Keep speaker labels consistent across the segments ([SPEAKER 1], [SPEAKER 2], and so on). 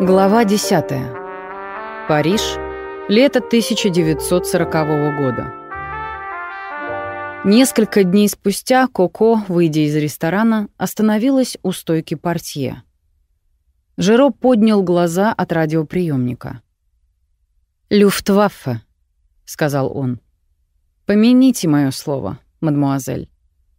[SPEAKER 1] Глава 10. Париж. Лето 1940 года. Несколько дней спустя Коко, выйдя из ресторана, остановилась у стойки портье. Жиро поднял глаза от радиоприемника. «Люфтваффе», — сказал он. «Помяните мое слово, мадмуазель.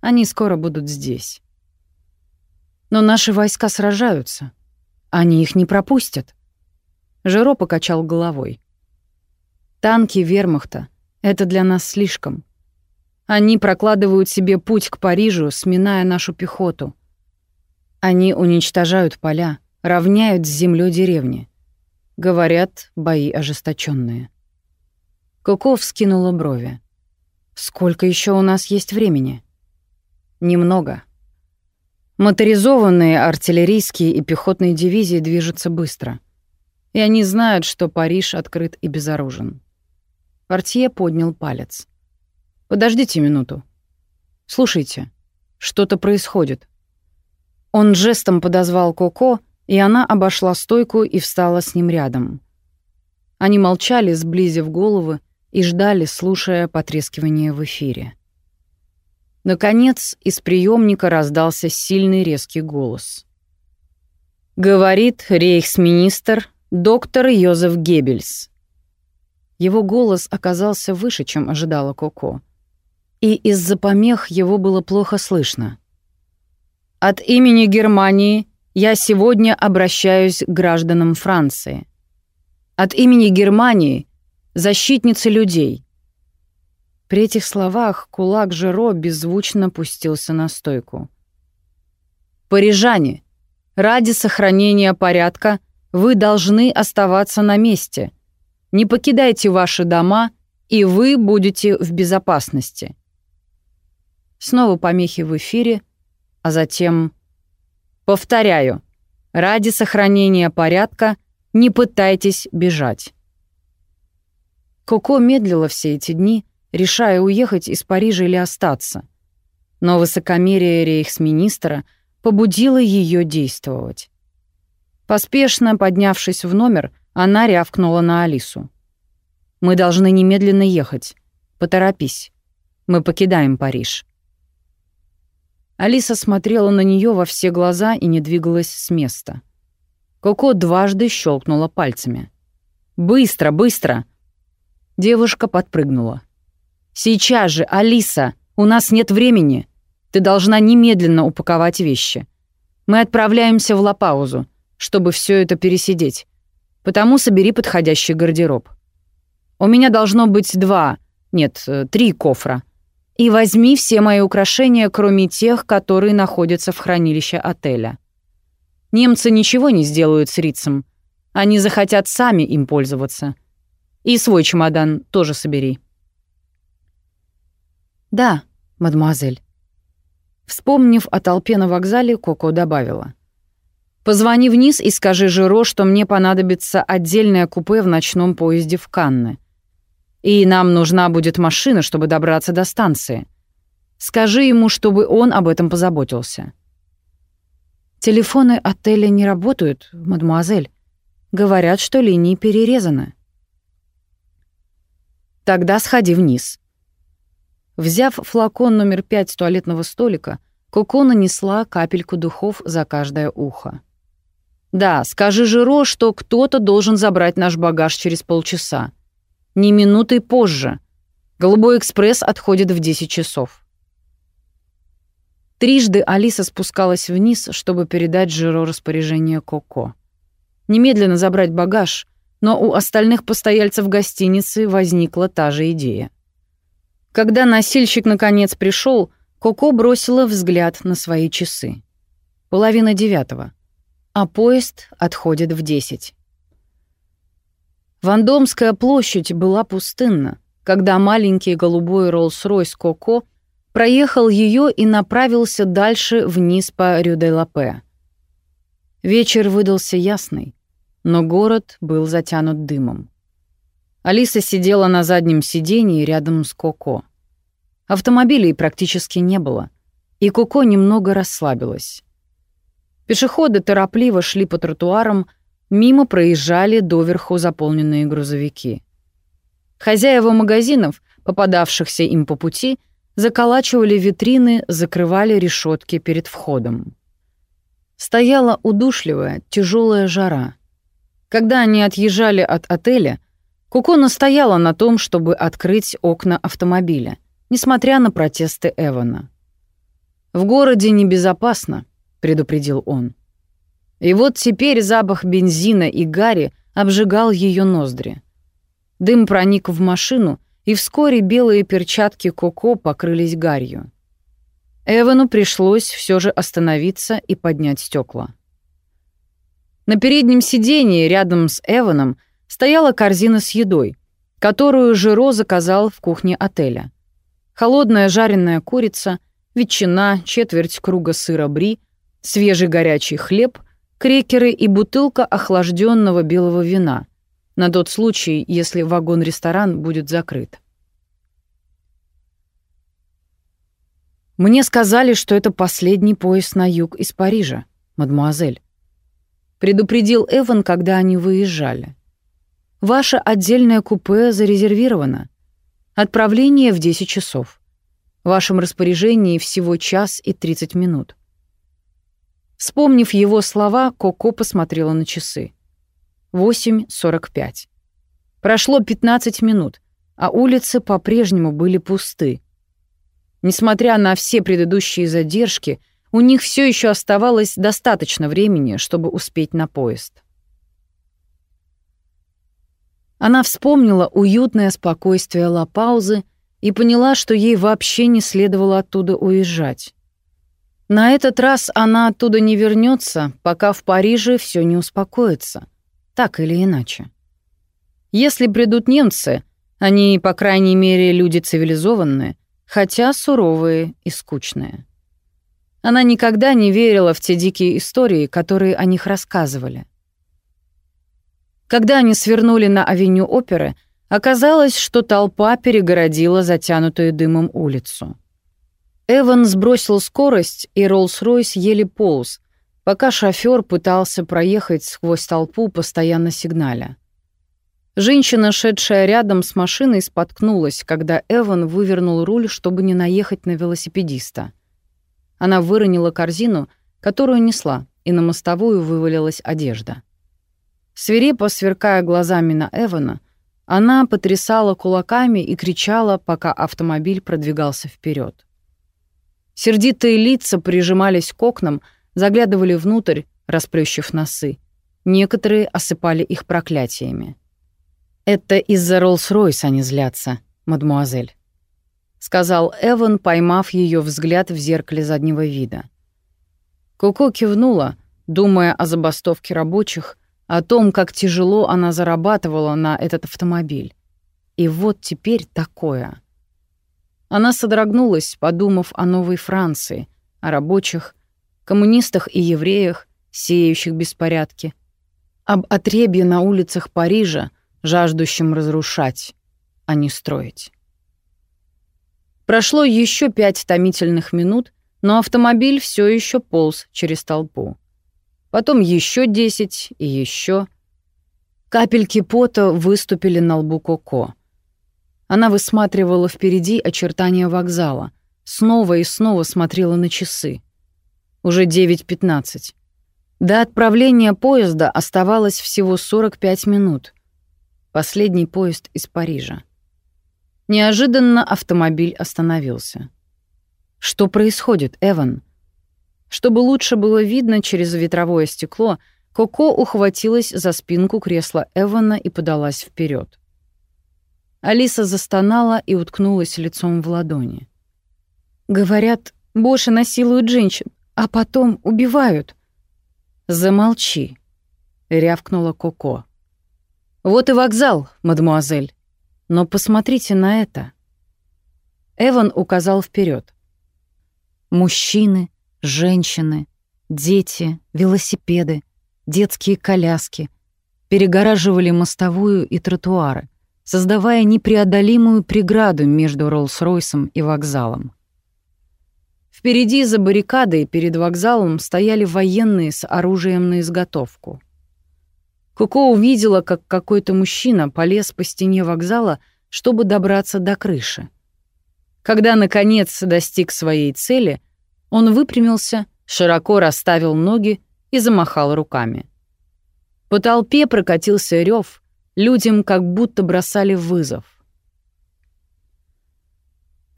[SPEAKER 1] Они скоро будут здесь». «Но наши войска сражаются», они их не пропустят. Жиро покачал головой. Танки вермахта — это для нас слишком. Они прокладывают себе путь к Парижу, сминая нашу пехоту. Они уничтожают поля, равняют с землей деревни. Говорят, бои ожесточенные. Куков скинула брови. «Сколько еще у нас есть времени?» «Немного», Моторизованные артиллерийские и пехотные дивизии движутся быстро. И они знают, что Париж открыт и безоружен. Портье поднял палец. «Подождите минуту. Слушайте, что-то происходит». Он жестом подозвал Коко, и она обошла стойку и встала с ним рядом. Они молчали, сблизив головы, и ждали, слушая потрескивание в эфире. Наконец, из приемника раздался сильный резкий голос. «Говорит рейхсминистр доктор Йозеф Геббельс». Его голос оказался выше, чем ожидала Коко. И из-за помех его было плохо слышно. «От имени Германии я сегодня обращаюсь к гражданам Франции. От имени Германии — защитницы людей, при этих словах кулак Жиро беззвучно пустился на стойку. «Парижане, ради сохранения порядка вы должны оставаться на месте. Не покидайте ваши дома, и вы будете в безопасности». Снова помехи в эфире, а затем... «Повторяю, ради сохранения порядка не пытайтесь бежать». Коко медлила все эти дни, решая уехать из Парижа или остаться. Но высокомерие рейхсминистра побудило ее действовать. Поспешно поднявшись в номер, она рявкнула на Алису. «Мы должны немедленно ехать. Поторопись. Мы покидаем Париж». Алиса смотрела на нее во все глаза и не двигалась с места. Коко дважды щелкнула пальцами. «Быстро, быстро!» Девушка подпрыгнула. «Сейчас же, Алиса! У нас нет времени! Ты должна немедленно упаковать вещи. Мы отправляемся в Лапаузу, чтобы все это пересидеть. Потому собери подходящий гардероб. У меня должно быть два, нет, э, три кофра. И возьми все мои украшения, кроме тех, которые находятся в хранилище отеля. Немцы ничего не сделают с Рицем. Они захотят сами им пользоваться. И свой чемодан тоже собери. «Да, мадемуазель». Вспомнив о толпе на вокзале, Коко добавила. «Позвони вниз и скажи Жиро, что мне понадобится отдельное купе в ночном поезде в Канны. И нам нужна будет машина, чтобы добраться до станции. Скажи ему, чтобы он об этом позаботился». «Телефоны отеля не работают, мадемуазель. Говорят, что линии перерезаны». «Тогда сходи вниз», Взяв флакон номер пять с туалетного столика, Коко нанесла капельку духов за каждое ухо. «Да, скажи Жиро, что кто-то должен забрать наш багаж через полчаса. Не минутой позже. Голубой экспресс отходит в 10 часов». Трижды Алиса спускалась вниз, чтобы передать Жиро распоряжение Коко. Немедленно забрать багаж, но у остальных постояльцев гостиницы возникла та же идея. Когда носильщик наконец пришел, Коко бросила взгляд на свои часы. Половина девятого. А поезд отходит в десять. Вандомская площадь была пустынна, когда маленький голубой Роллс-Ройс Коко проехал ее и направился дальше вниз по Рю-де-Лапе. Вечер выдался ясный, но город был затянут дымом. Алиса сидела на заднем сидении рядом с Коко. Автомобилей практически не было, и Коко немного расслабилась. Пешеходы торопливо шли по тротуарам, мимо проезжали доверху заполненные грузовики. Хозяева магазинов, попадавшихся им по пути, заколачивали витрины, закрывали решетки перед входом. Стояла удушливая, тяжелая жара. Когда они отъезжали от отеля, Куко настояла на том, чтобы открыть окна автомобиля, несмотря на протесты Эвана. «В городе небезопасно», — предупредил он. И вот теперь запах бензина и гари обжигал ее ноздри. Дым проник в машину, и вскоре белые перчатки Коко покрылись гарью. Эвану пришлось все же остановиться и поднять стекла. На переднем сидении рядом с Эваном стояла корзина с едой, которую Жиро заказал в кухне отеля. Холодная жареная курица, ветчина, четверть круга сыра бри, свежий горячий хлеб, крекеры и бутылка охлажденного белого вина, на тот случай, если вагон-ресторан будет закрыт. Мне сказали, что это последний поезд на юг из Парижа, мадмуазель. Предупредил Эван, когда они выезжали. Ваше отдельное купе зарезервировано. Отправление в 10 часов. В вашем распоряжении всего час и 30 минут. Вспомнив его слова, Коко посмотрела на часы. 8.45. Прошло 15 минут, а улицы по-прежнему были пусты. Несмотря на все предыдущие задержки, у них все еще оставалось достаточно времени, чтобы успеть на поезд. Она вспомнила уютное спокойствие Ла-Паузы и поняла, что ей вообще не следовало оттуда уезжать. На этот раз она оттуда не вернется, пока в Париже все не успокоится, так или иначе. Если придут немцы, они, по крайней мере, люди цивилизованные, хотя суровые и скучные. Она никогда не верила в те дикие истории, которые о них рассказывали. Когда они свернули на авеню оперы, оказалось, что толпа перегородила затянутую дымом улицу. Эван сбросил скорость, и Роллс-Ройс еле полз, пока шофёр пытался проехать сквозь толпу, постоянно сигналя. Женщина, шедшая рядом с машиной, споткнулась, когда Эван вывернул руль, чтобы не наехать на велосипедиста. Она выронила корзину, которую несла, и на мостовую вывалилась одежда. Свирепо сверкая глазами на Эвана, она потрясала кулаками и кричала, пока автомобиль продвигался вперед. Сердитые лица прижимались к окнам, заглядывали внутрь, расплющив носы. Некоторые осыпали их проклятиями. «Это из-за Роллс-Ройс они злятся, мадмуазель», — сказал Эван, поймав ее взгляд в зеркале заднего вида. Коко кивнула, думая о забастовке рабочих, о том, как тяжело она зарабатывала на этот автомобиль. И вот теперь такое. Она содрогнулась, подумав о новой Франции, о рабочих, коммунистах и евреях, сеющих беспорядки, об отребье на улицах Парижа, жаждущим разрушать, а не строить. Прошло еще пять томительных минут, но автомобиль все еще полз через толпу. Потом еще десять и еще. Капельки пота выступили на лбу Коко. Она высматривала впереди очертания вокзала, снова и снова смотрела на часы. Уже 9.15. До отправления поезда оставалось всего 45 минут. Последний поезд из Парижа. Неожиданно автомобиль остановился. Что происходит, Эван? Чтобы лучше было видно через ветровое стекло, Коко ухватилась за спинку кресла Эвана и подалась вперед. Алиса застонала и уткнулась лицом в ладони. «Говорят, Боши насилуют женщин, а потом убивают». «Замолчи», — рявкнула Коко. «Вот и вокзал, мадемуазель. Но посмотрите на это». Эван указал вперед. Мужчины, женщины, дети, велосипеды, детские коляски перегораживали мостовую и тротуары, создавая непреодолимую преграду между Роллс-Ройсом и вокзалом. Впереди за баррикадой перед вокзалом стояли военные с оружием на изготовку — Коко увидела, как какой-то мужчина полез по стене вокзала, чтобы добраться до крыши. Когда, наконец, достиг своей цели, он выпрямился, широко расставил ноги и замахал руками. По толпе прокатился рев, людям как будто бросали вызов.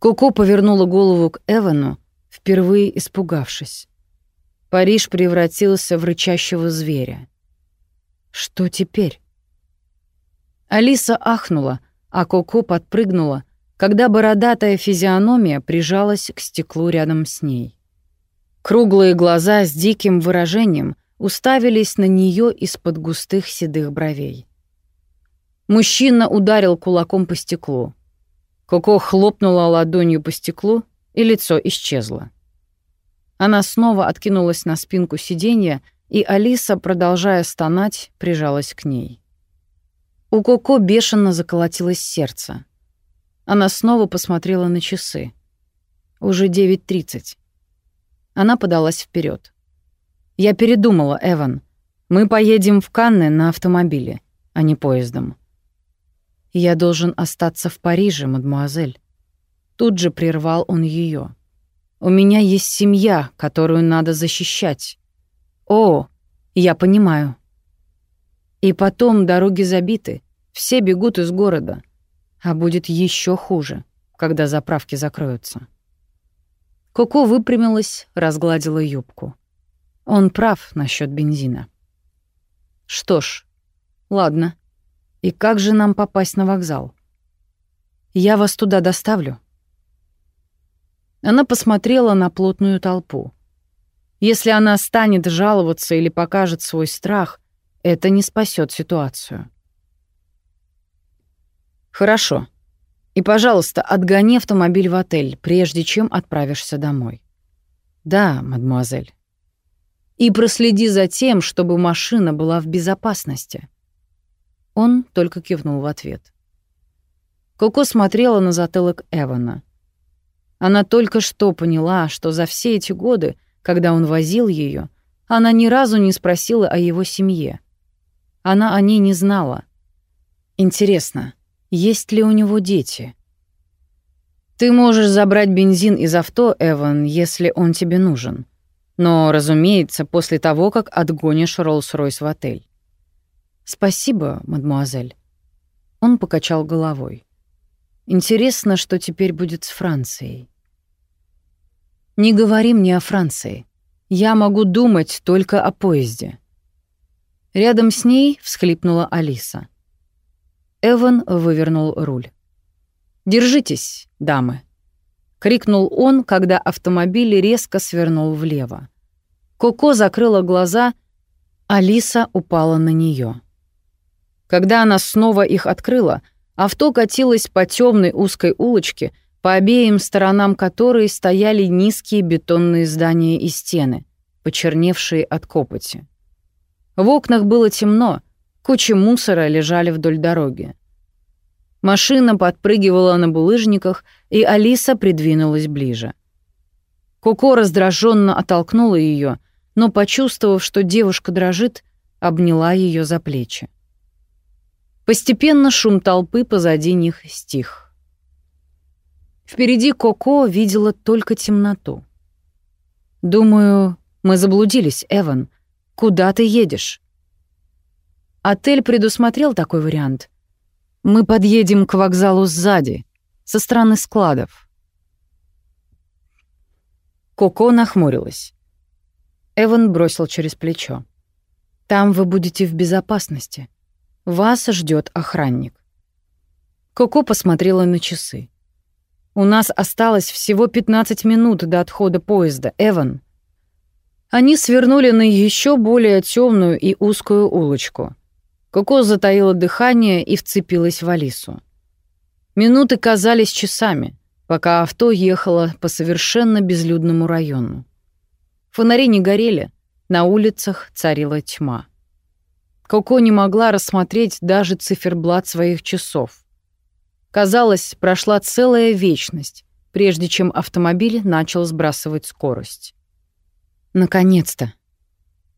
[SPEAKER 1] Коко повернула голову к Эвану, впервые испугавшись. Париж превратился в рычащего зверя. Что теперь? Алиса ахнула, а Коко подпрыгнула, когда бородатая физиономия прижалась к стеклу рядом с ней. Круглые глаза с диким выражением уставились на нее из-под густых седых бровей. Мужчина ударил кулаком по стеклу. Коко хлопнула ладонью по стеклу, и лицо исчезло. Она снова откинулась на спинку сиденья, и Алиса, продолжая стонать, прижалась к ней. У Коко бешено заколотилось сердце. Она снова посмотрела на часы. Уже 9.30. Она подалась вперед. «Я передумала, Эван. Мы поедем в Канны на автомобиле, а не поездом». «Я должен остаться в Париже, мадмуазель». Тут же прервал он ее. «У меня есть семья, которую надо защищать. О, я понимаю. И потом дороги забиты, все бегут из города. А будет еще хуже, когда заправки закроются. Коко выпрямилась, разгладила юбку. Он прав насчет бензина. Что ж, ладно. И как же нам попасть на вокзал? Я вас туда доставлю. Она посмотрела на плотную толпу. Если она станет жаловаться или покажет свой страх, это не спасет ситуацию. Хорошо. И, пожалуйста, отгони автомобиль в отель, прежде чем отправишься домой. Да, мадемуазель. И проследи за тем, чтобы машина была в безопасности. Он только кивнул в ответ. Коко смотрела на затылок Эвана. Она только что поняла, что за все эти годы когда он возил ее, она ни разу не спросила о его семье. Она о ней не знала. Интересно, есть ли у него дети? Ты можешь забрать бензин из авто, Эван, если он тебе нужен. Но, разумеется, после того, как отгонишь Роллс-Ройс в отель. Спасибо, мадмуазель. Он покачал головой. Интересно, что теперь будет с Францией. Не говори мне о Франции. Я могу думать только о поезде. Рядом с ней всхлипнула Алиса. Эван вывернул руль. «Держитесь, дамы!» — крикнул он, когда автомобиль резко свернул влево. Коко закрыла глаза, Алиса упала на нее. Когда она снова их открыла, авто катилось по темной узкой улочке — по обеим сторонам которой стояли низкие бетонные здания и стены, почерневшие от копоти. В окнах было темно, кучи мусора лежали вдоль дороги. Машина подпрыгивала на булыжниках, и Алиса придвинулась ближе. Коко раздраженно оттолкнула ее, но, почувствовав, что девушка дрожит, обняла ее за плечи. Постепенно шум толпы позади них стих. Впереди Коко видела только темноту. «Думаю, мы заблудились, Эван. Куда ты едешь?» Отель предусмотрел такой вариант. Мы подъедем к вокзалу сзади, со стороны складов. Коко нахмурилась. Эван бросил через плечо. «Там вы будете в безопасности. Вас ждет охранник». Коко посмотрела на часы. У нас осталось всего 15 минут до отхода поезда, Эван. Они свернули на еще более темную и узкую улочку. Коко затаила дыхание и вцепилась в Алису. Минуты казались часами, пока авто ехало по совершенно безлюдному району. Фонари не горели, на улицах царила тьма. Коко не могла рассмотреть даже циферблат своих часов. Казалось, прошла целая вечность, прежде чем автомобиль начал сбрасывать скорость. Наконец-то.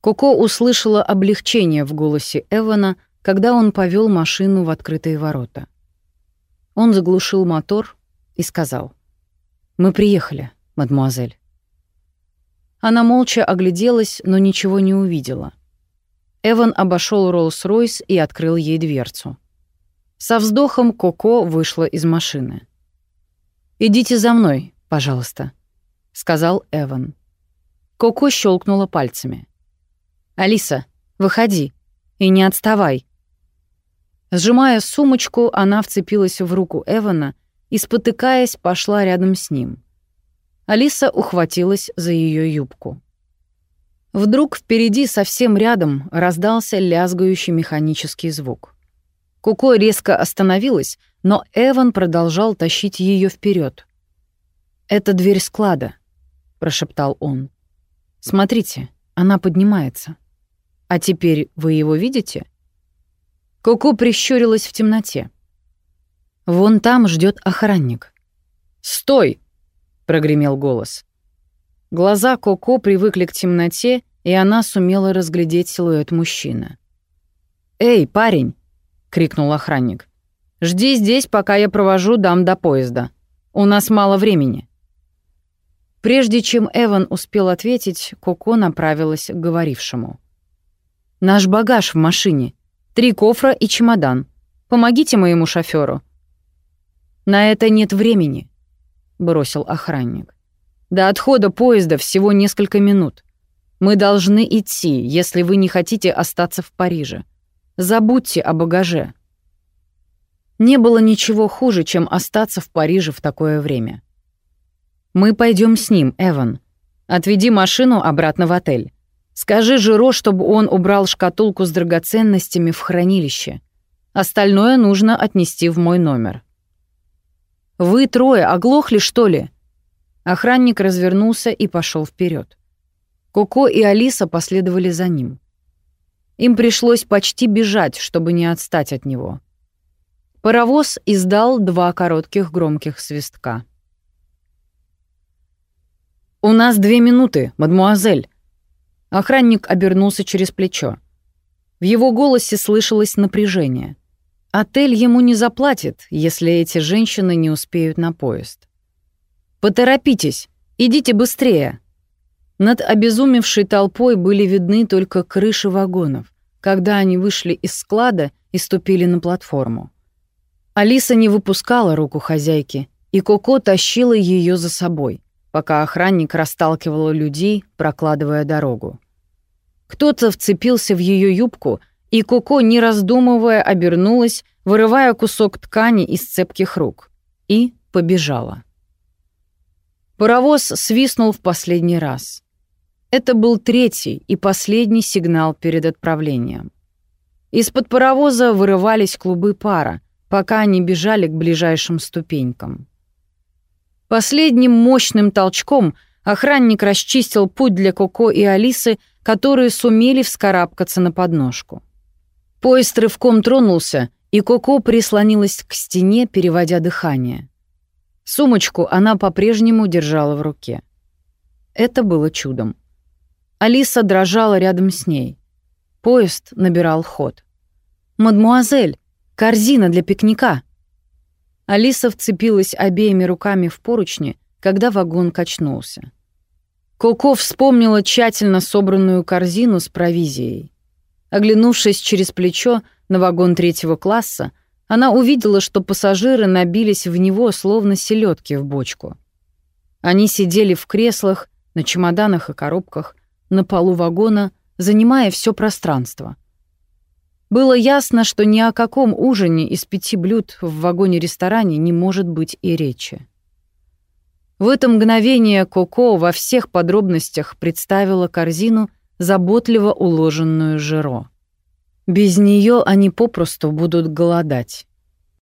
[SPEAKER 1] Коко услышала облегчение в голосе Эвана, когда он повел машину в открытые ворота. Он заглушил мотор и сказал, «Мы приехали, мадмуазель». Она молча огляделась, но ничего не увидела. Эван обошел Роллс-Ройс и открыл ей дверцу. Со вздохом Коко вышла из машины. «Идите за мной, пожалуйста», — сказал Эван. Коко щелкнула пальцами. «Алиса, выходи и не отставай». Сжимая сумочку, она вцепилась в руку Эвана и, спотыкаясь, пошла рядом с ним. Алиса ухватилась за ее юбку. Вдруг впереди совсем рядом раздался лязгающий механический звук. Куко резко остановилась, но Эван продолжал тащить ее вперед. «Это дверь склада», — прошептал он. «Смотрите, она поднимается. А теперь вы его видите?» Куку прищурилась в темноте. «Вон там ждет охранник». «Стой!» — прогремел голос. Глаза Коко привыкли к темноте, и она сумела разглядеть силуэт мужчины. «Эй, парень!» — крикнул охранник. «Жди здесь, пока я провожу дам до поезда. У нас мало времени». Прежде чем Эван успел ответить, Коко направилась к говорившему. «Наш багаж в машине. Три кофра и чемодан. Помогите моему шофёру». «На это нет времени», — бросил охранник. До отхода поезда всего несколько минут. Мы должны идти, если вы не хотите остаться в Париже. Забудьте о багаже. Не было ничего хуже, чем остаться в Париже в такое время. Мы пойдем с ним, Эван. Отведи машину обратно в отель. Скажи Жиро, чтобы он убрал шкатулку с драгоценностями в хранилище. Остальное нужно отнести в мой номер. Вы трое оглохли, что ли? Охранник развернулся и пошел вперед. Коко и Алиса последовали за ним. Им пришлось почти бежать, чтобы не отстать от него. Паровоз издал два коротких громких свистка. «У нас две минуты, мадмуазель!» Охранник обернулся через плечо. В его голосе слышалось напряжение. Отель ему не заплатит, если эти женщины не успеют на поезд. «Поторопитесь! Идите быстрее!» Над обезумевшей толпой были видны только крыши вагонов, когда они вышли из склада и ступили на платформу. Алиса не выпускала руку хозяйки, и Коко тащила ее за собой, пока охранник расталкивал людей, прокладывая дорогу. Кто-то вцепился в ее юбку, и Коко, не раздумывая, обернулась, вырывая кусок ткани из цепких рук, и побежала. Паровоз свистнул в последний раз. Это был третий и последний сигнал перед отправлением. Из-под паровоза вырывались клубы пара, пока они бежали к ближайшим ступенькам. Последним мощным толчком охранник расчистил путь для Коко и Алисы, которые сумели вскарабкаться на подножку. Поезд рывком тронулся, и Коко прислонилась к стене, переводя дыхание. Сумочку она по-прежнему держала в руке. Это было чудом. Алиса дрожала рядом с ней. Поезд набирал ход. «Мадмуазель, корзина для пикника!» Алиса вцепилась обеими руками в поручни, когда вагон качнулся. Коко вспомнила тщательно собранную корзину с провизией. Оглянувшись через плечо на вагон третьего класса, она увидела, что пассажиры набились в него, словно селедки в бочку. Они сидели в креслах, на чемоданах и коробках, на полу вагона, занимая все пространство. Было ясно, что ни о каком ужине из пяти блюд в вагоне-ресторане не может быть и речи. В это мгновение Коко во всех подробностях представила корзину, заботливо уложенную жиро. Без нее они попросту будут голодать.